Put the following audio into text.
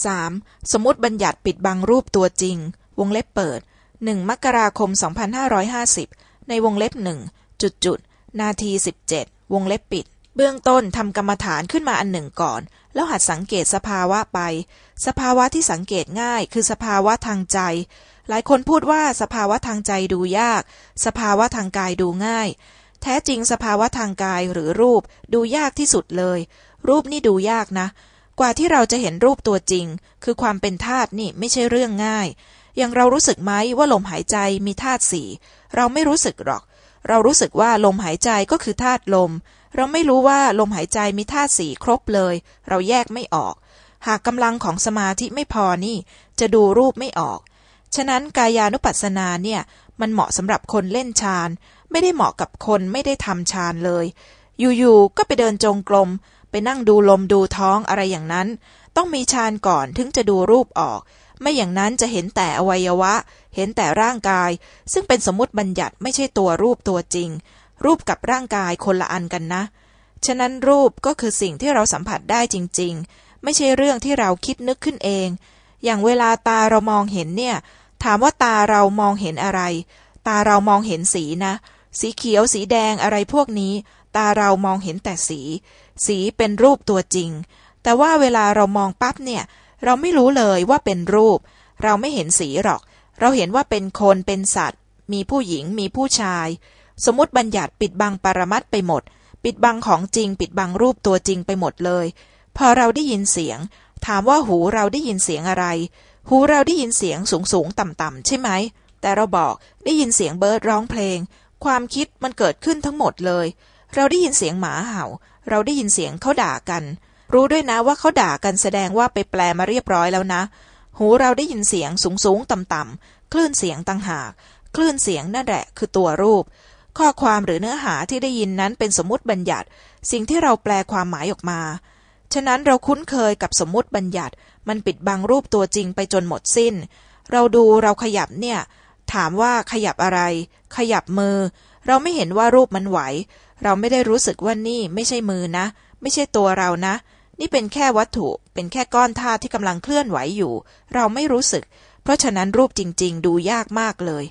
3. สมมติบัญญัติปิดบังรูปตัวจริง วงเล็บเปิด1มกราคม 2550 ในวงเล็บหนึ่งจุดจุดนาที 17 วงเล็บปิด เบื้องต้นทำกรรมฐานขึ้นมาอันหนึ่งก่อน แล้วหัดสังเกตสภาวะไป สภาวะที่สังเกตง่าย คือสภาวะทางใจ หลายคนพูดว่าสภาวะทางใจดูยาก สภาวะทางกายดูง่าย แท้จริงสภาวะทางกายหรือรูปดูยากที่สุดเลย รูปนี่ดูยากนะ กว่าที่เราจะเห็นรูปตัวจริง คือความเป็นธาตุนี่ไม่ใช่เรื่องง่าย อย่างเรารู้สึกไหมว่าลมหายใจมีธาตุสี่ เราไม่รู้สึกหรอก เรารู้สึกว่าลมหายใจก็คือธาตุลม เราไม่รู้ว่าลมหายใจมีธาตุสี่ครบเลย เราแยกไม่ออก หากกำลังของสมาธิไม่พอนี่ จะดูรูปไม่ออก ฉะนั้นกายานุปัสสนาเนี่ย มันเหมาะสำหรับคนเล่นฌาน ไม่ได้เหมาะกับคนไม่ได้ทำฌานเลย อยู่ๆก็ไปเดินจงกรมไปนั่งดูลมดูท้องอะไรอย่างนั้น ต้องมีฌานก่อนถึงจะดูรูปออก ไม่อย่างนั้นจะเห็นแต่อวัยวะ เห็นแต่ร่างกาย ซึ่งเป็นสมมติบัญญัติไม่ใช่ตัวรูปตัวจริง รูปกับร่างกายคนละอันกันนะ ฉะนั้นรูปก็คือสิ่งที่เราสัมผัสได้จริง ๆ ไม่ใช่เรื่องที่เราคิดนึกขึ้นเอง อย่างเวลาตาเรามองเห็นเนี่ย ถามว่าตาเรามองเห็นอะไร ตาเรามองเห็นสีนะ สีเขียวสีแดงอะไรพวกนี้ ตาเรามองเห็นแต่สี สีเป็นรูปตัวจริง แต่ว่าเวลาเรามองปั๊บเนี่ย เราไม่รู้เลยว่าเป็นรูป เราไม่เห็นสีหรอก เราเห็นว่าเป็นคนเป็นสัตว์ มีผู้หญิงมีผู้ชาย สมมติบัญญัติปิดบังปรมัตไปหมด ปิดบังของจริง ปิดบังรูปตัวจริงไปหมดเลย พอเราได้ยินเสียง ถามว่าหูเราได้ยินเสียงอะไร หูเราได้ยินเสียงสูงสูงต่ำต่ำใช่ไหมแต่เราบอกได้ยินเสียงเบิร์ดร้องเพลง ความคิดมันเกิดขึ้นทั้งหมดเลย เราได้ยินเสียงหมาเห่า เราได้ยินเสียงเขาด่ากัน รู้ด้วยนะว่าเขาด่ากันแสดงว่าไปแปลมาเรียบร้อยแล้วนะ หูเราได้ยินเสียงสูงสูงต่ำต่ำคลื่นเสียงต่างหาก คลื่นเสียงนั่นแหละคือตัวรูป ข้อความหรือเนื้อหาที่ได้ยินนั้นเป็นสมมติบัญญัติ สิ่งที่เราแปลความหมายออกมา ฉะนั้นเราคุ้นเคยกับสมมติบัญญัติ มันปิดบังรูปตัวจริงไปจนหมดสิ้น เราดูเราขยับเนี่ย ถามว่าขยับอะไร ขยับมือ เราไม่เห็นว่ารูปมันไหว เราไม่ได้รู้สึกว่านี่ไม่ใช่มือนะ ไม่ใช่ตัวเรานะ นี่เป็นแค่วัตถุ เป็นแค่ก้อนธาตุที่กำลังเคลื่อนไหวอยู่ เราไม่รู้สึก เพราะฉะนั้นรูปจริง ๆ ดูยากมากเลย